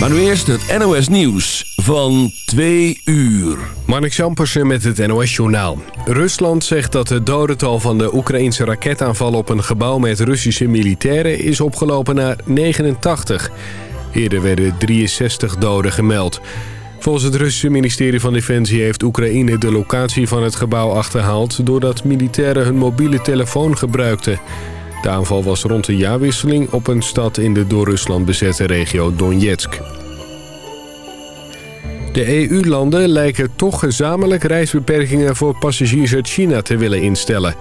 Maar nu eerst het NOS Nieuws van 2 uur. Marnik Jampersen met het NOS Journaal. Rusland zegt dat het dodental van de Oekraïnse raketaanval op een gebouw met Russische militairen is opgelopen naar 89. Eerder werden 63 doden gemeld. Volgens het Russische ministerie van Defensie heeft Oekraïne de locatie van het gebouw achterhaald... doordat militairen hun mobiele telefoon gebruikten. De aanval was rond de jaarwisseling op een stad in de door Rusland bezette regio Donetsk. De EU-landen lijken toch gezamenlijk reisbeperkingen voor passagiers uit China te willen instellen.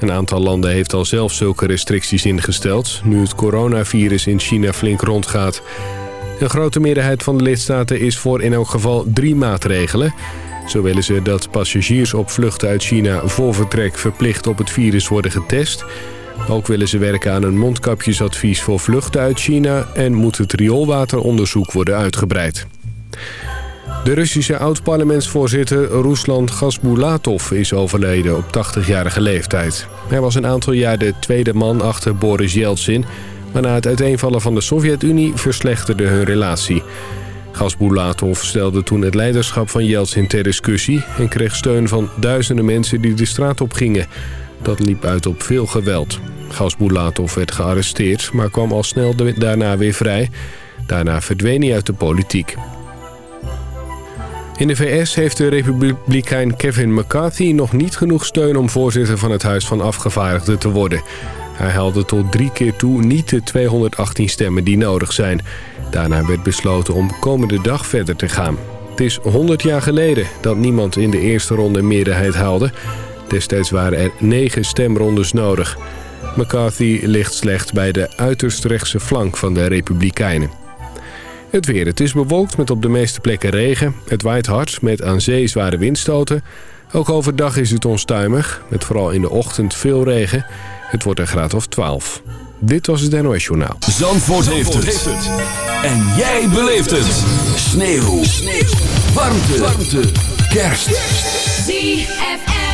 Een aantal landen heeft al zelf zulke restricties ingesteld... nu het coronavirus in China flink rondgaat. Een grote meerderheid van de lidstaten is voor in elk geval drie maatregelen. Zo willen ze dat passagiers op vluchten uit China voor vertrek verplicht op het virus worden getest... Ook willen ze werken aan een mondkapjesadvies voor vluchten uit China... en moet het rioolwateronderzoek worden uitgebreid. De Russische oud-parlementsvoorzitter Ruslan Gasbulatov is overleden op 80-jarige leeftijd. Hij was een aantal jaar de tweede man achter Boris Yeltsin... maar na het uiteenvallen van de Sovjet-Unie verslechterde hun relatie. Gasbulatov stelde toen het leiderschap van Yeltsin ter discussie... en kreeg steun van duizenden mensen die de straat op gingen... Dat liep uit op veel geweld. Gasbulatov werd gearresteerd, maar kwam al snel daarna weer vrij. Daarna verdween hij uit de politiek. In de VS heeft de republikein Kevin McCarthy nog niet genoeg steun... om voorzitter van het Huis van Afgevaardigden te worden. Hij haalde tot drie keer toe niet de 218 stemmen die nodig zijn. Daarna werd besloten om komende dag verder te gaan. Het is 100 jaar geleden dat niemand in de eerste ronde meerderheid haalde... Destijds waren er negen stemrondes nodig. McCarthy ligt slecht bij de uiterst rechtse flank van de Republikeinen. Het weer. Het is bewolkt met op de meeste plekken regen. Het waait hard met aan zee zware windstoten. Ook overdag is het onstuimig, met vooral in de ochtend veel regen. Het wordt een graad of 12. Dit was het NOS Journaal. Zandvoort, heeft, het. En jij beleeft het. Sneeuw. Sneeuw. Warmte. Warmte. Kerst. ZFM.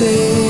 say.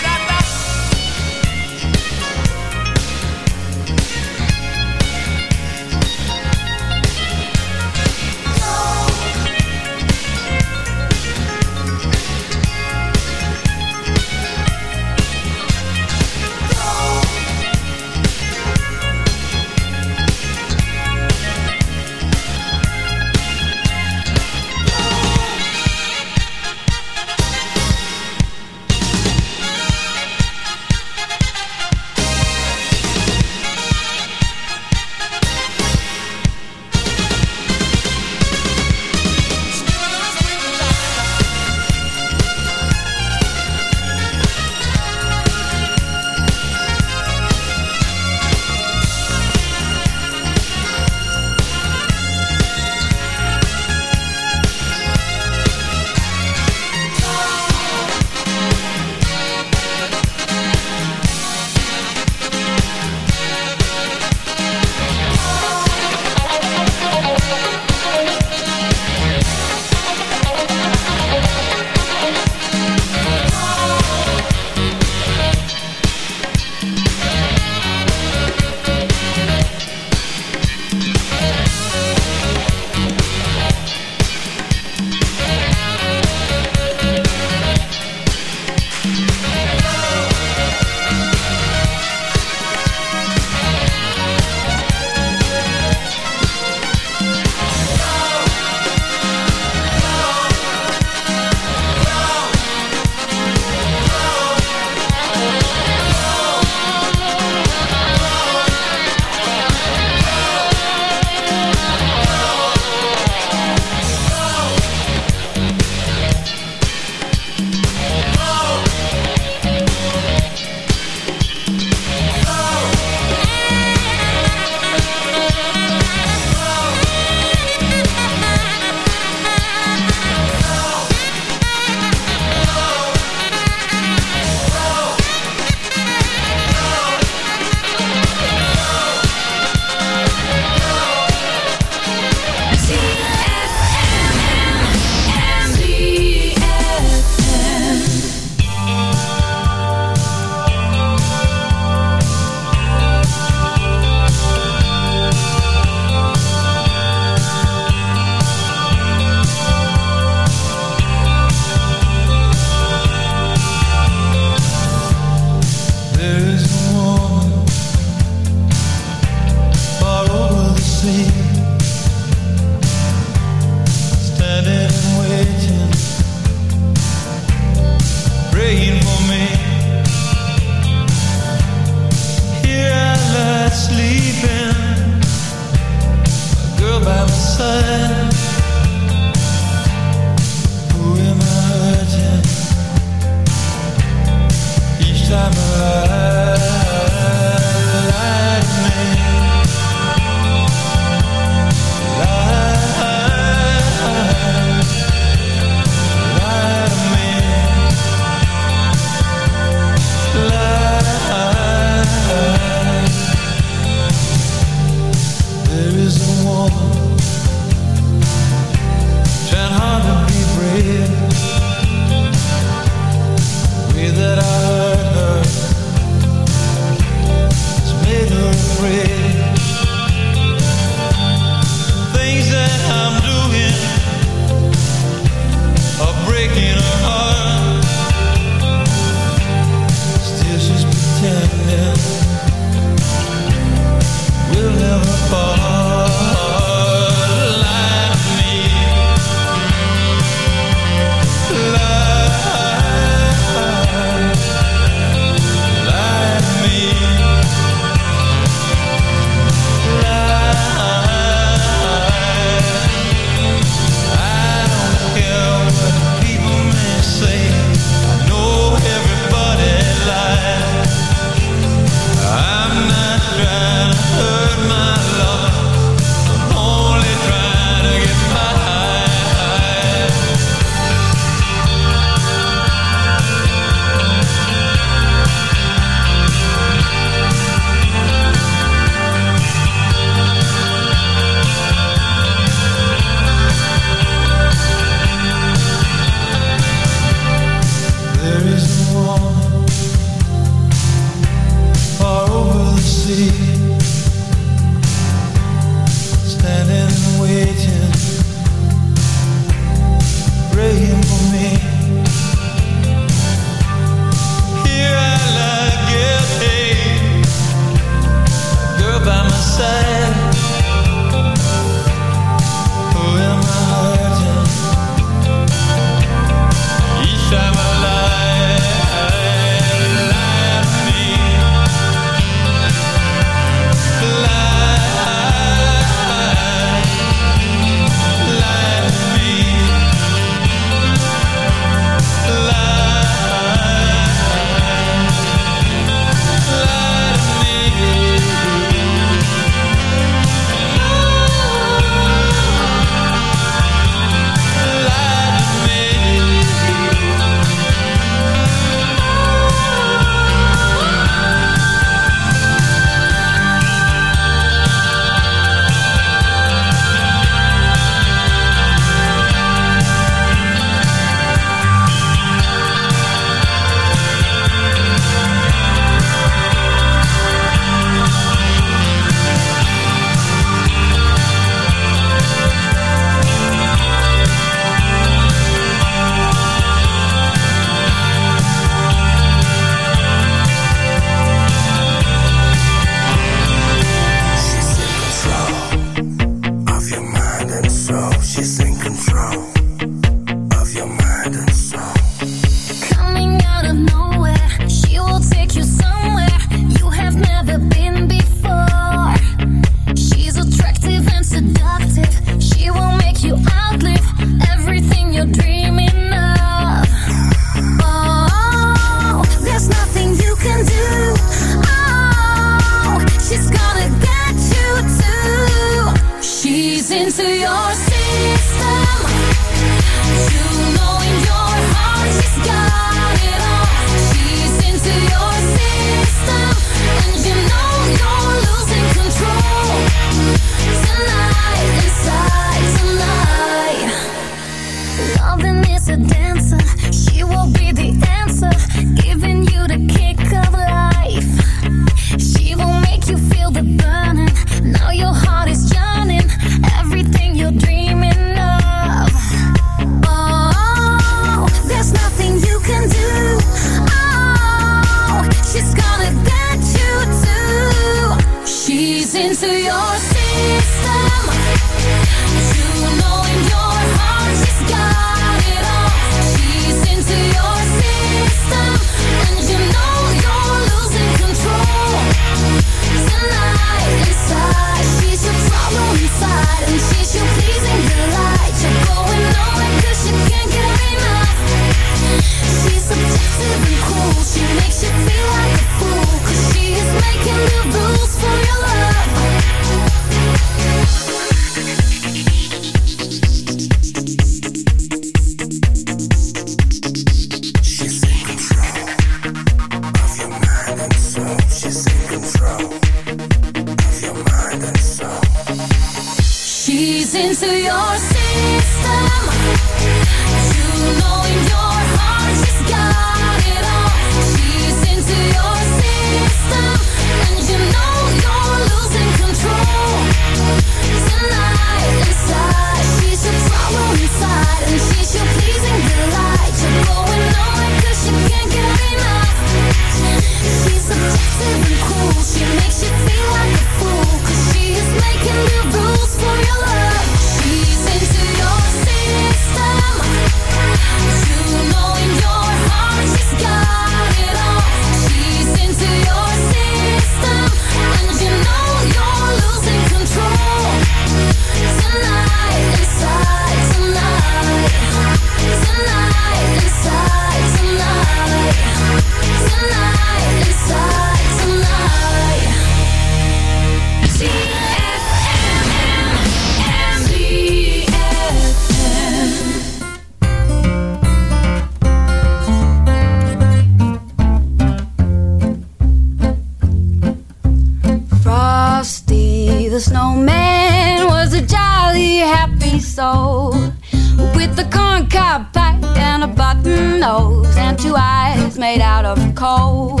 nose and two eyes made out of coal.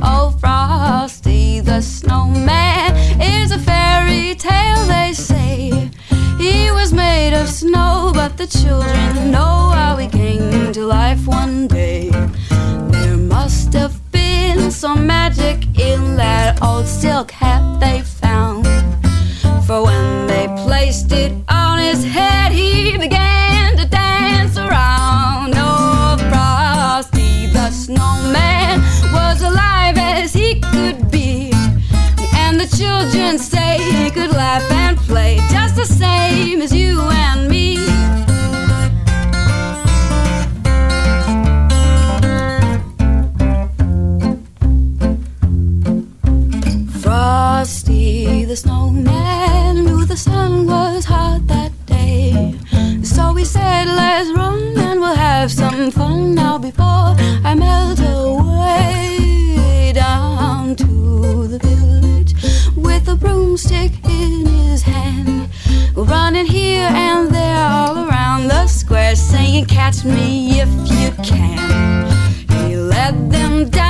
Oh, Frosty the Snowman is a fairy tale, they say. He was made of snow, but the children know how he came to life one day. There must have been some magic in that old silk here and there, all around the square, saying, Catch me if you can. He let them down.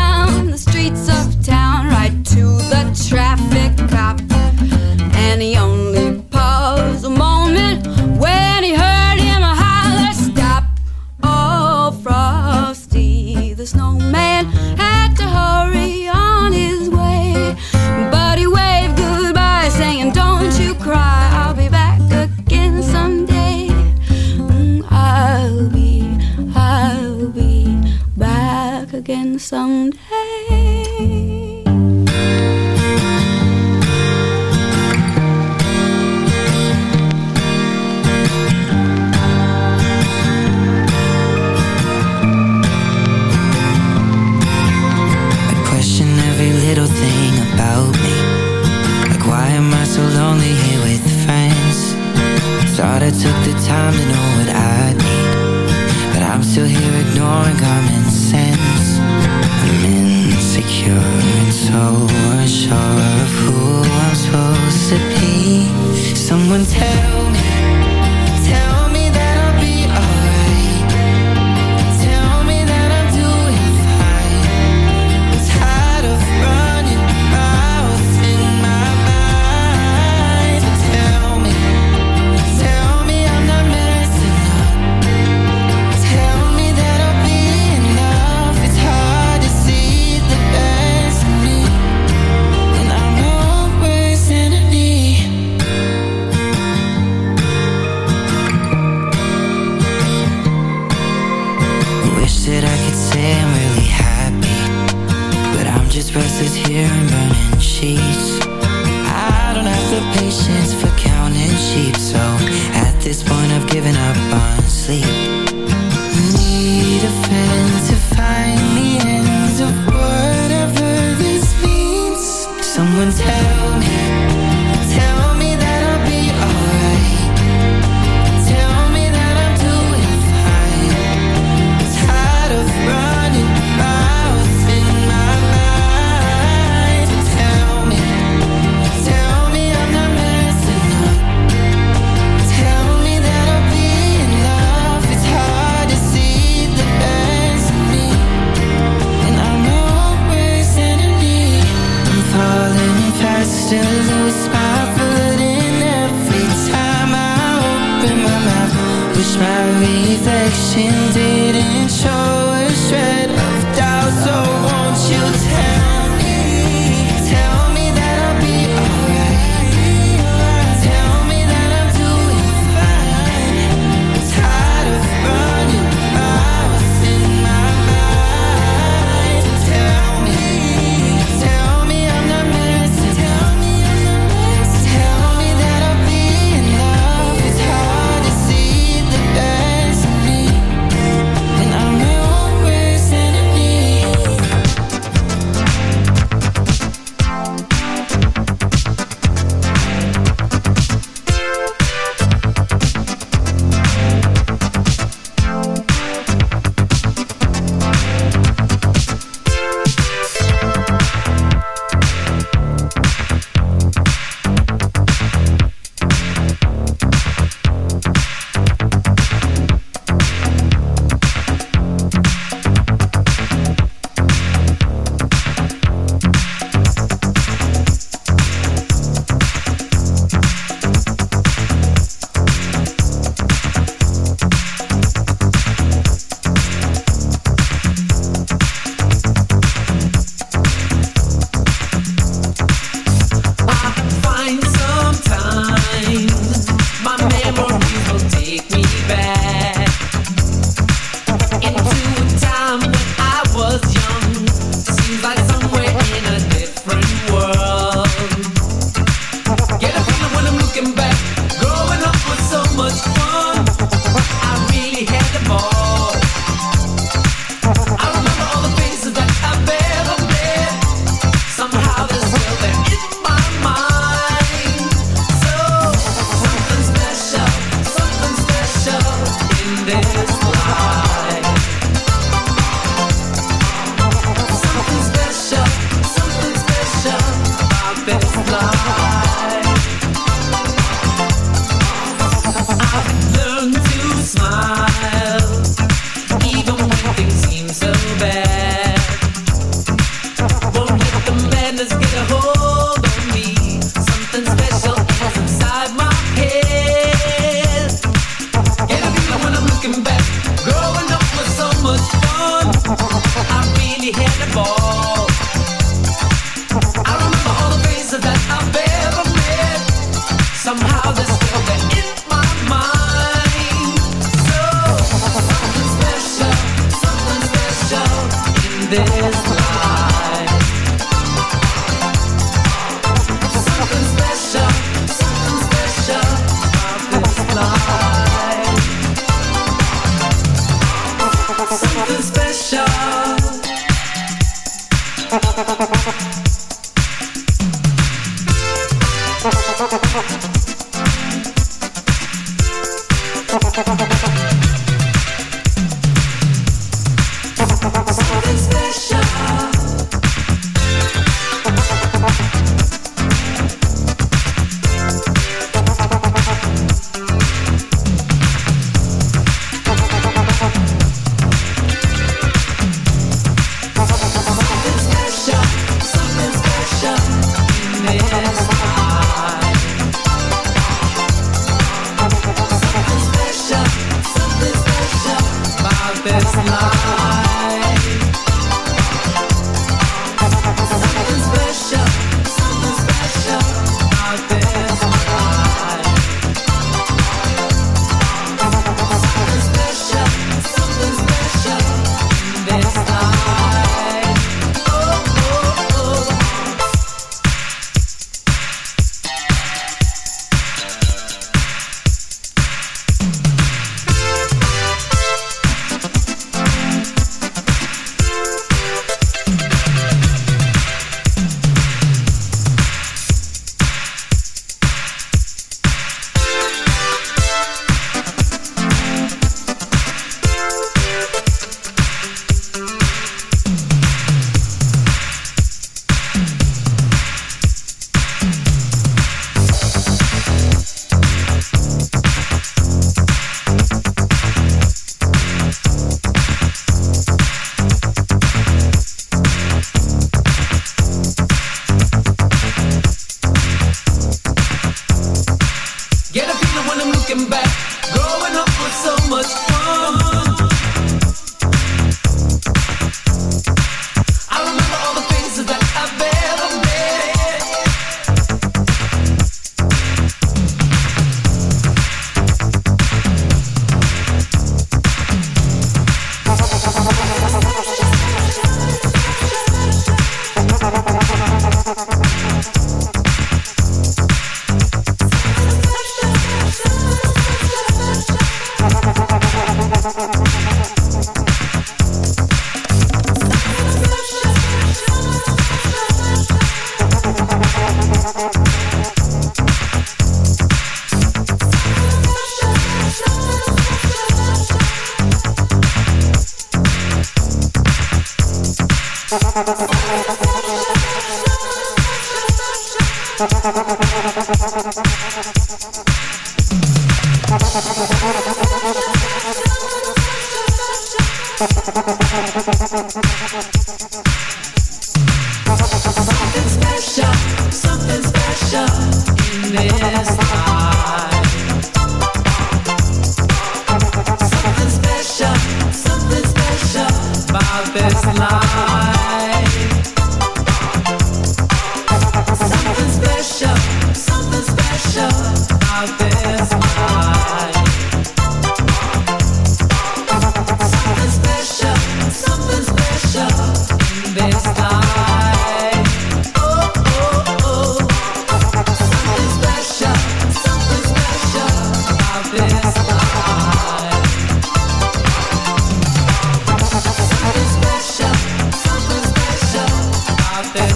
heaven's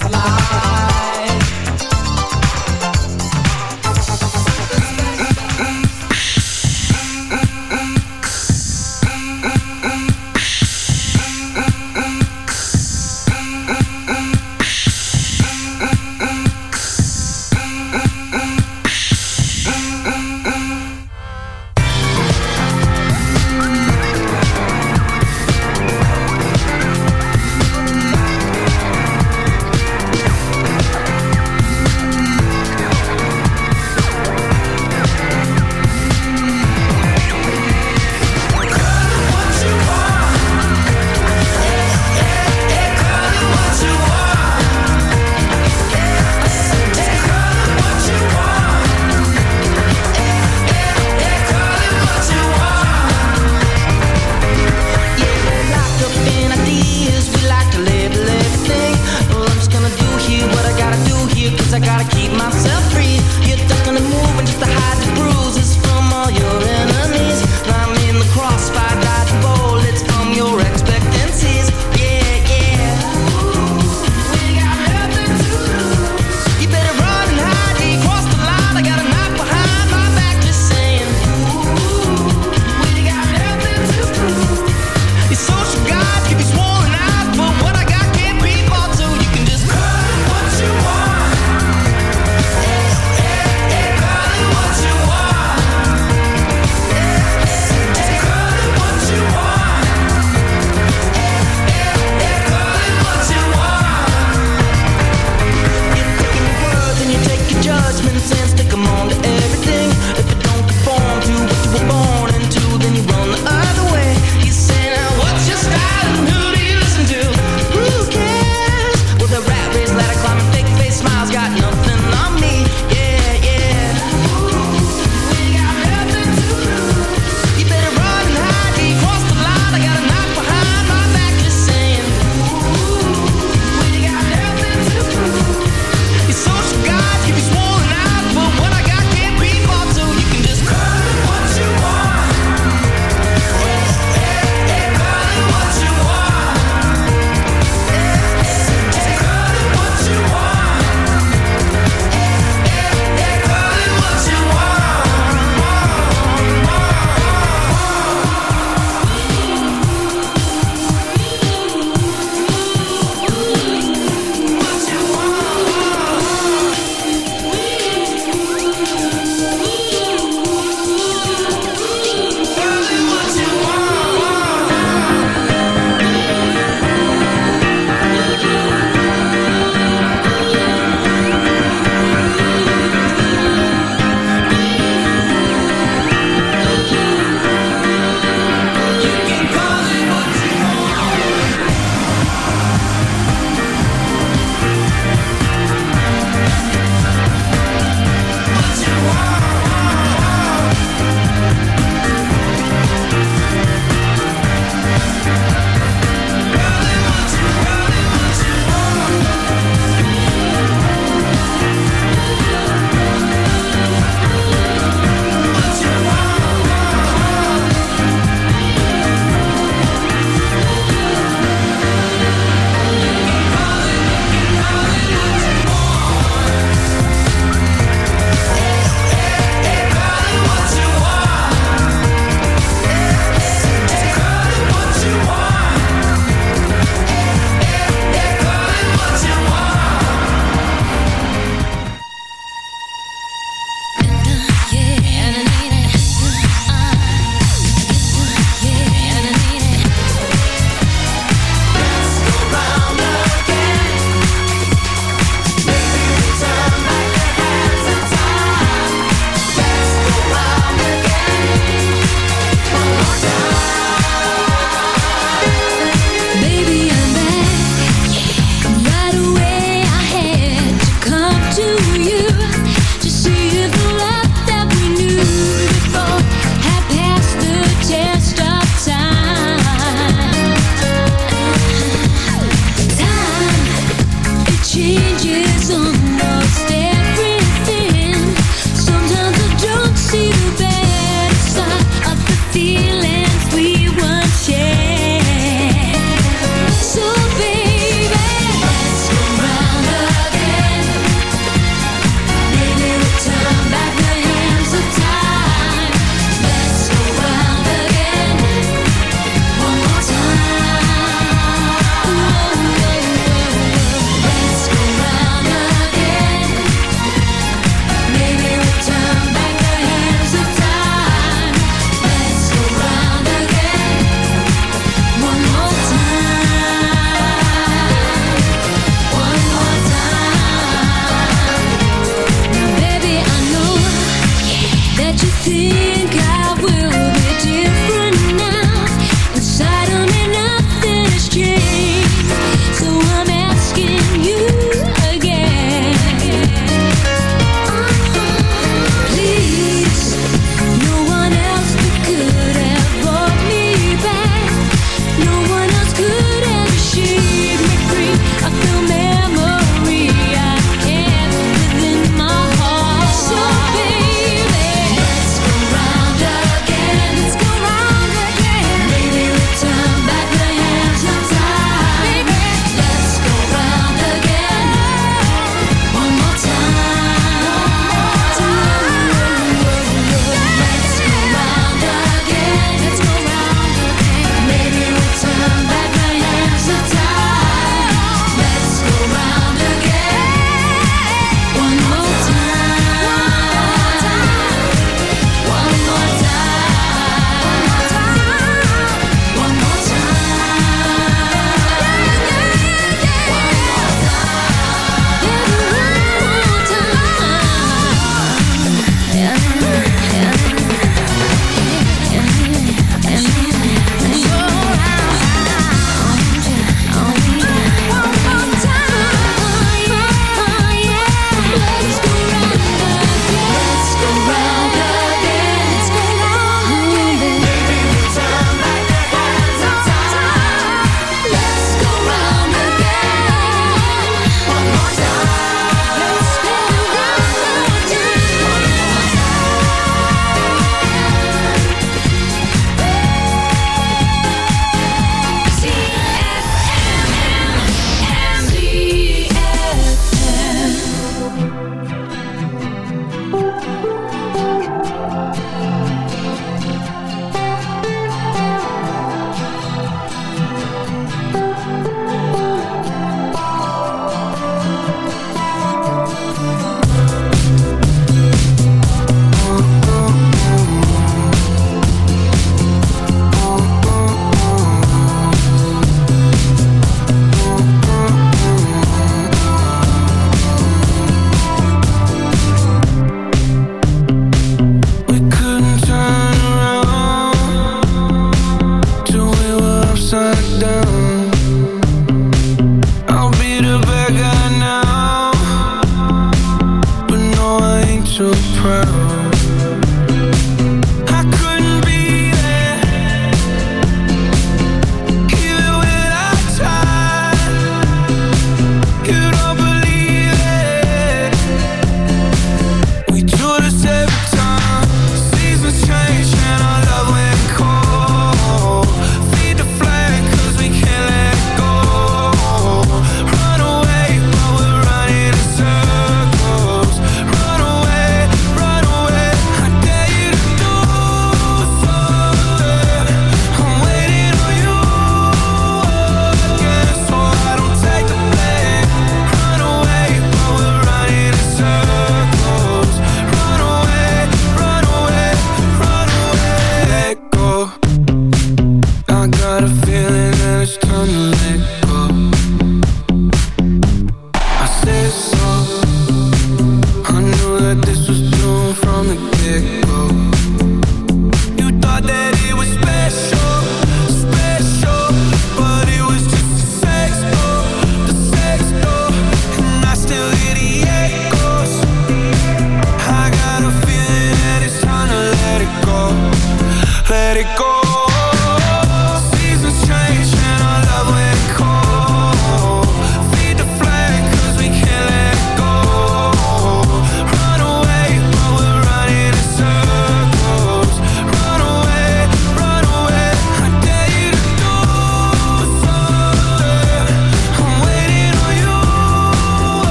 slide.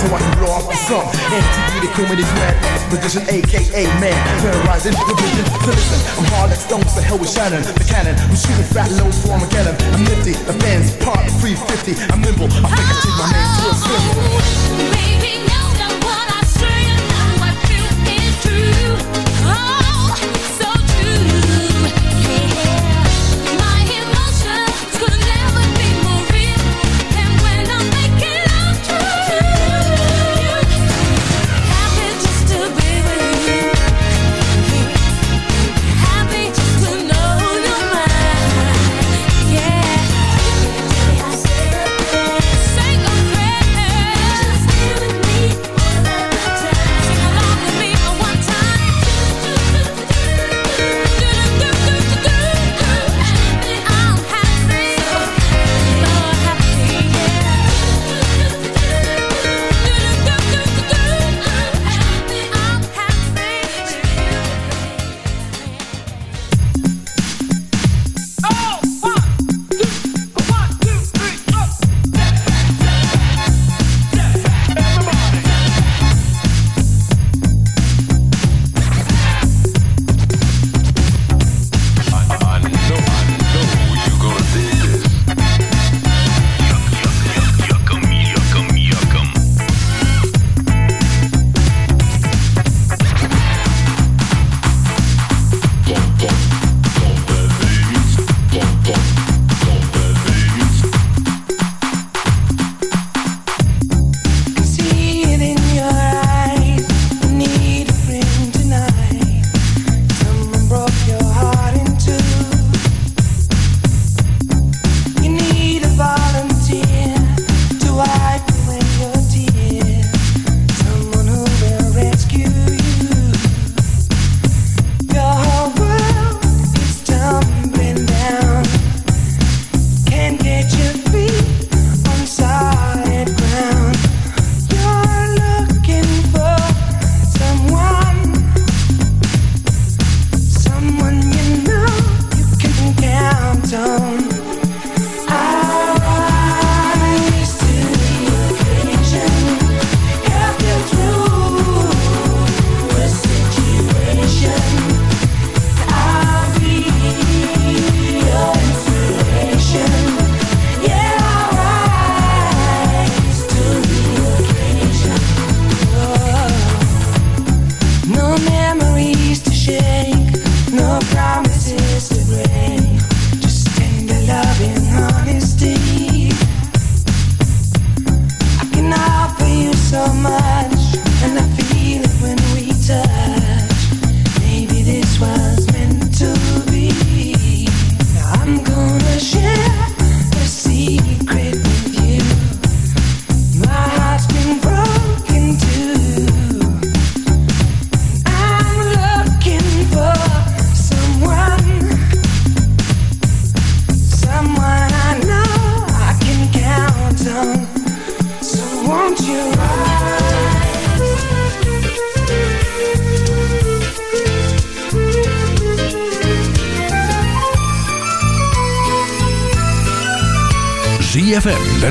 so I can blow off my song. MTV, the came with his mad position, aka man, terrorizing the vision. So listen, I'm hard like stones, the hell with Shannon, the cannon. I'm shooting fat loads for Armageddon. I'm nifty, the fans part 350. I'm nimble, I think I take my name to a symbol. Making out that what I say and now I feel is true.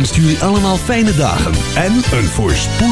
Wenst jullie allemaal fijne dagen. En een voorspoedig